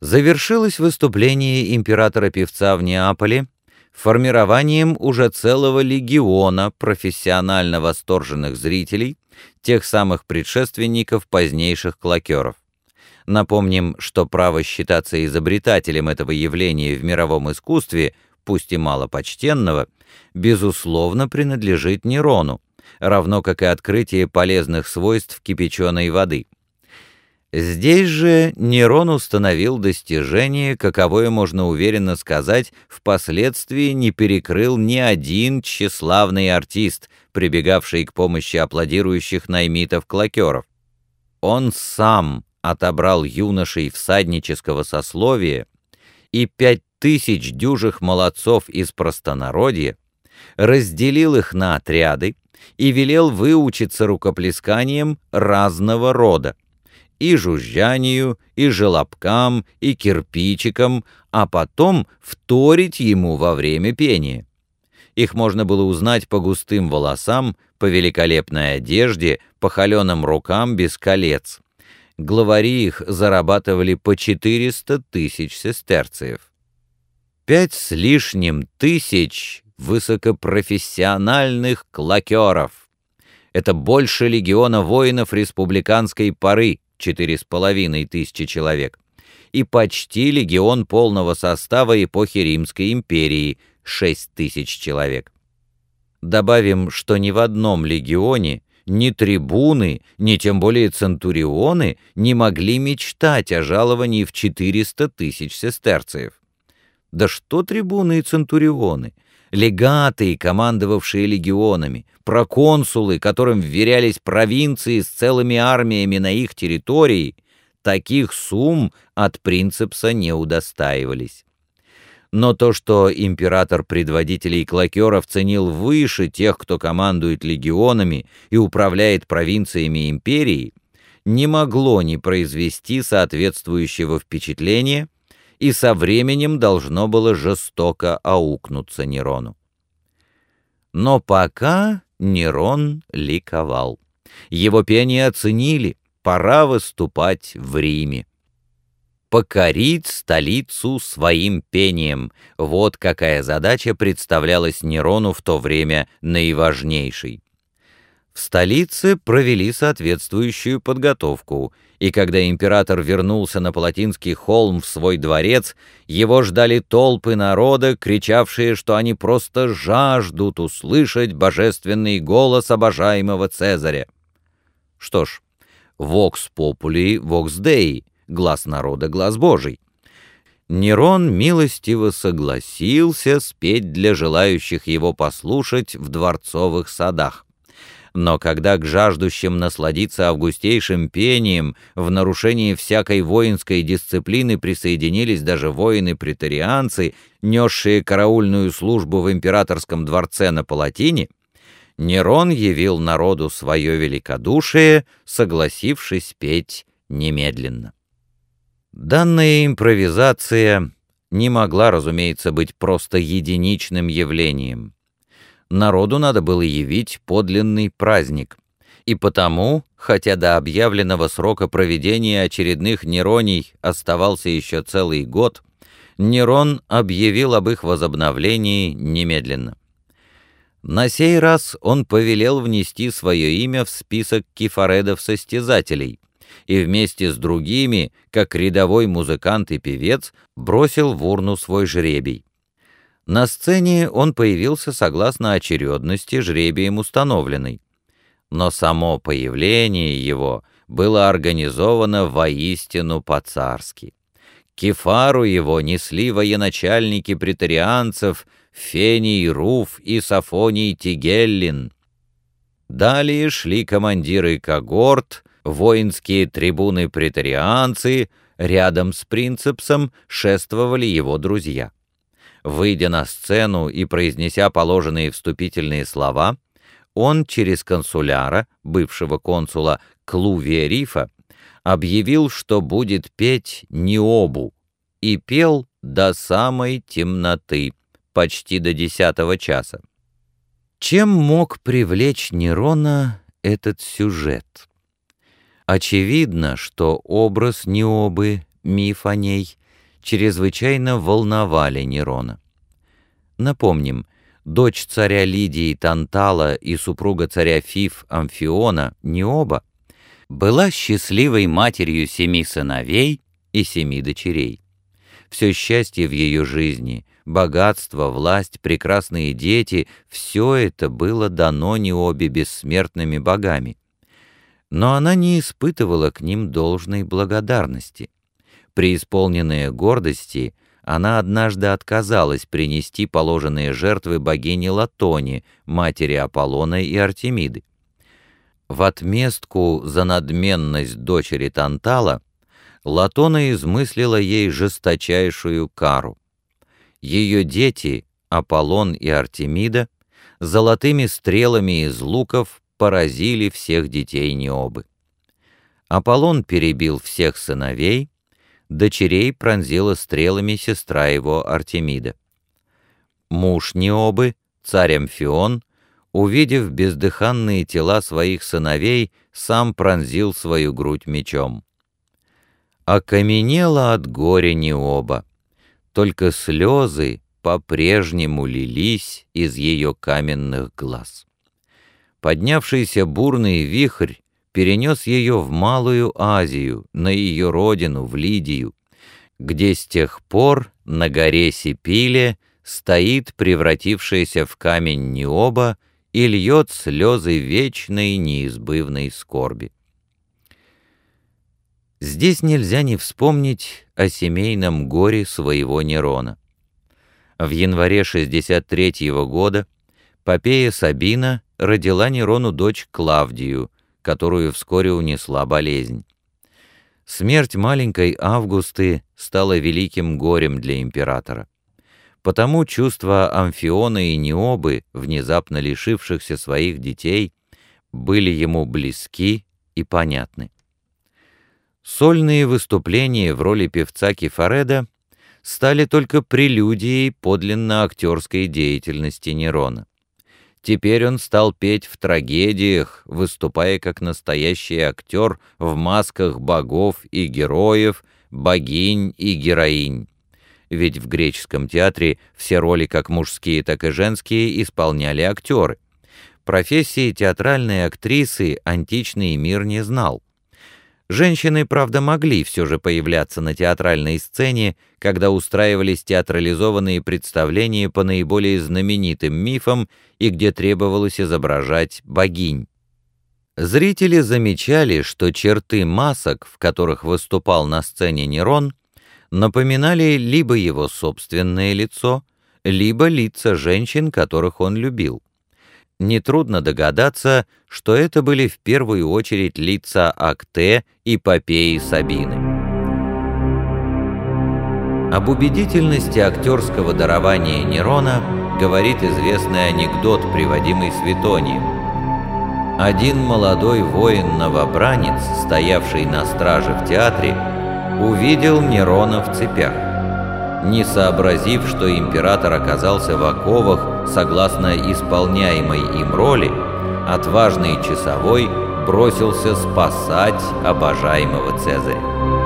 Завершилось выступление императора-певца в Неаполе формированием уже целого легиона профессионально восторженных зрителей, тех самых предшественников позднейших клокеров. Напомним, что право считаться изобретателем этого явления в мировом искусстве, пусть и малопочтенного, безусловно принадлежит Нерону, равно как и открытие полезных свойств кипяченой воды – Здесь же Нерон установил достижение, каковое, можно уверенно сказать, впоследствии не перекрыл ни один тщеславный артист, прибегавший к помощи аплодирующих наймитов-клокеров. Он сам отобрал юношей всаднического сословия и пять тысяч дюжих молодцов из простонародья, разделил их на отряды и велел выучиться рукоплесканием разного рода и жужжанию, и желобкам, и кирпичикам, а потом вторить ему во время пения. Их можно было узнать по густым волосам, по великолепной одежде, по холеным рукам без колец. Главари их зарабатывали по 400 тысяч сестерциев. Пять с лишним тысяч высокопрофессиональных клокеров. Это больше легиона воинов республиканской поры, четыре с половиной тысячи человек, и почти легион полного состава эпохи Римской империи — шесть тысяч человек. Добавим, что ни в одном легионе ни трибуны, ни тем более центурионы не могли мечтать о жаловании в 400 тысяч сестерциев. Да что трибуны и центурионы? Легаты, командовавшие легионами, проконсулы, которым вверялись провинции с целыми армиями на их территории, таких сумм от принципса не удостаивались. Но то, что император предводителей клокеров ценил выше тех, кто командует легионами и управляет провинциями империи, не могло не произвести соответствующего впечатления – и со временем должно было жестоко аукнуться Нерону. Но пока Нерон ликовал. Его пение оценили, пора выступать в Риме. Покорить столицу своим пением — вот какая задача представлялась Нерону в то время наиважнейшей. В столице провели соответствующую подготовку, и когда император вернулся на Палатинский холм в свой дворец, его ждали толпы народа, кричавшие, что они просто жаждут услышать божественный голос обожаемого Цезаря. Что ж, «Vox populi, vox Dei» — глаз народа, глаз Божий. Нерон милостиво согласился спеть для желающих его послушать в дворцовых садах но когда к жаждущим насладиться августейшим пением в нарушении всякой воинской дисциплины присоединились даже воины-претарианцы, несшие караульную службу в императорском дворце на Палатине, Нерон явил народу свое великодушие, согласившись петь немедленно. Данная импровизация не могла, разумеется, быть просто единичным явлением народу надо было явить подлинный праздник. И потому, хотя до объявленного срока проведения очередных Нероний оставался еще целый год, Нерон объявил об их возобновлении немедленно. На сей раз он повелел внести свое имя в список кефаредов-состязателей и вместе с другими, как рядовой музыкант и певец, бросил в урну свой жребий. На сцене он появился согласно очередности, жребием установленной. Но само появление его было организовано воистину по-царски. Кефару его несли военачальники претарианцев Фений Руф и Сафоний Тигеллин. Далее шли командиры когорт, воинские трибуны-претарианцы, рядом с принцепсом шествовали его друзья. Выйдя на сцену и произнеся положенные вступительные слова, он через консуляра, бывшего консула Клувия Рифа, объявил, что будет петь Необу, и пел до самой темноты, почти до десятого часа. Чем мог привлечь Нерона этот сюжет? Очевидно, что образ Необы, миф о ней — чрезвычайно волновали Нерона. Напомним, дочь царя Лидии Тантала и супруга царя Фиф Амфиона, Необа, была счастливой матерью семи сыновей и семи дочерей. Все счастье в ее жизни, богатство, власть, прекрасные дети — все это было дано Необе бессмертными богами. Но она не испытывала к ним должной благодарности. Преисполненная гордости, она однажды отказалась принести положенные жертвы богине Латоне, матери Аполлона и Артемиды. В отместку за надменность дочери Тантала Латона измыслила ей жесточайшую кару. Ее дети, Аполлон и Артемида, золотыми стрелами из луков поразили всех детей Необы. Аполлон перебил всех сыновей, дочерей пронзила стрелами сестра его Артемида. Муж Необы, царь Амфион, увидев бездыханные тела своих сыновей, сам пронзил свою грудь мечом. Окаменела от горя Необа, только слезы по-прежнему лились из ее каменных глаз. Поднявшийся бурный вихрь перенес ее в Малую Азию, на ее родину, в Лидию, где с тех пор на горе Сипиле стоит превратившаяся в камень Необа и льет слезы вечной неизбывной скорби. Здесь нельзя не вспомнить о семейном горе своего Нерона. В январе 63 -го года Попея Сабина родила Нерону дочь Клавдию, которую вскоре унесла болезнь. Смерть маленькой Августы стала великим горем для императора. Потому чувства Амфиона и Необы, внезапно лишившихся своих детей, были ему близки и понятны. Сольные выступления в роли певца Кефареда стали только прелюдией подлинно актерской деятельности Нерона. Теперь он стал петь в трагедиях, выступая как настоящий актер в масках богов и героев, богинь и героинь. Ведь в греческом театре все роли, как мужские, так и женские, исполняли актеры. Профессии театральной актрисы античный мир не знал. Женщины, правда, могли все же появляться на театральной сцене, когда устраивались театрализованные представления по наиболее знаменитым мифам и где требовалось изображать богинь. Зрители замечали, что черты масок, в которых выступал на сцене Нерон, напоминали либо его собственное лицо, либо лица женщин, которых он любил нетрудно догадаться, что это были в первую очередь лица Акте и Попеи Сабины. Об убедительности актерского дарования Нерона говорит известный анекдот, приводимый Светонием. Один молодой воин-новобранец, стоявший на страже в театре, увидел Нерона в цепях не сообразив, что император оказался в оковах согласно исполняемой им роли, отважный часовой бросился спасать обожаемого Цезаря.